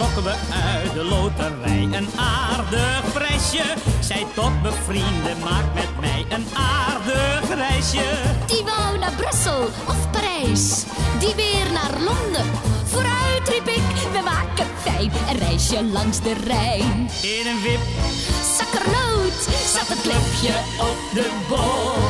trokken we uit de loterij een aardig prijsje. Zij tot bevrienden, maakt met mij een aardig reisje. Die wou naar Brussel of Parijs, die weer naar Londen. Vooruit riep ik, we maken fijn een reisje langs de Rijn. In een wip Zakkernoot zat het klepje op de boot.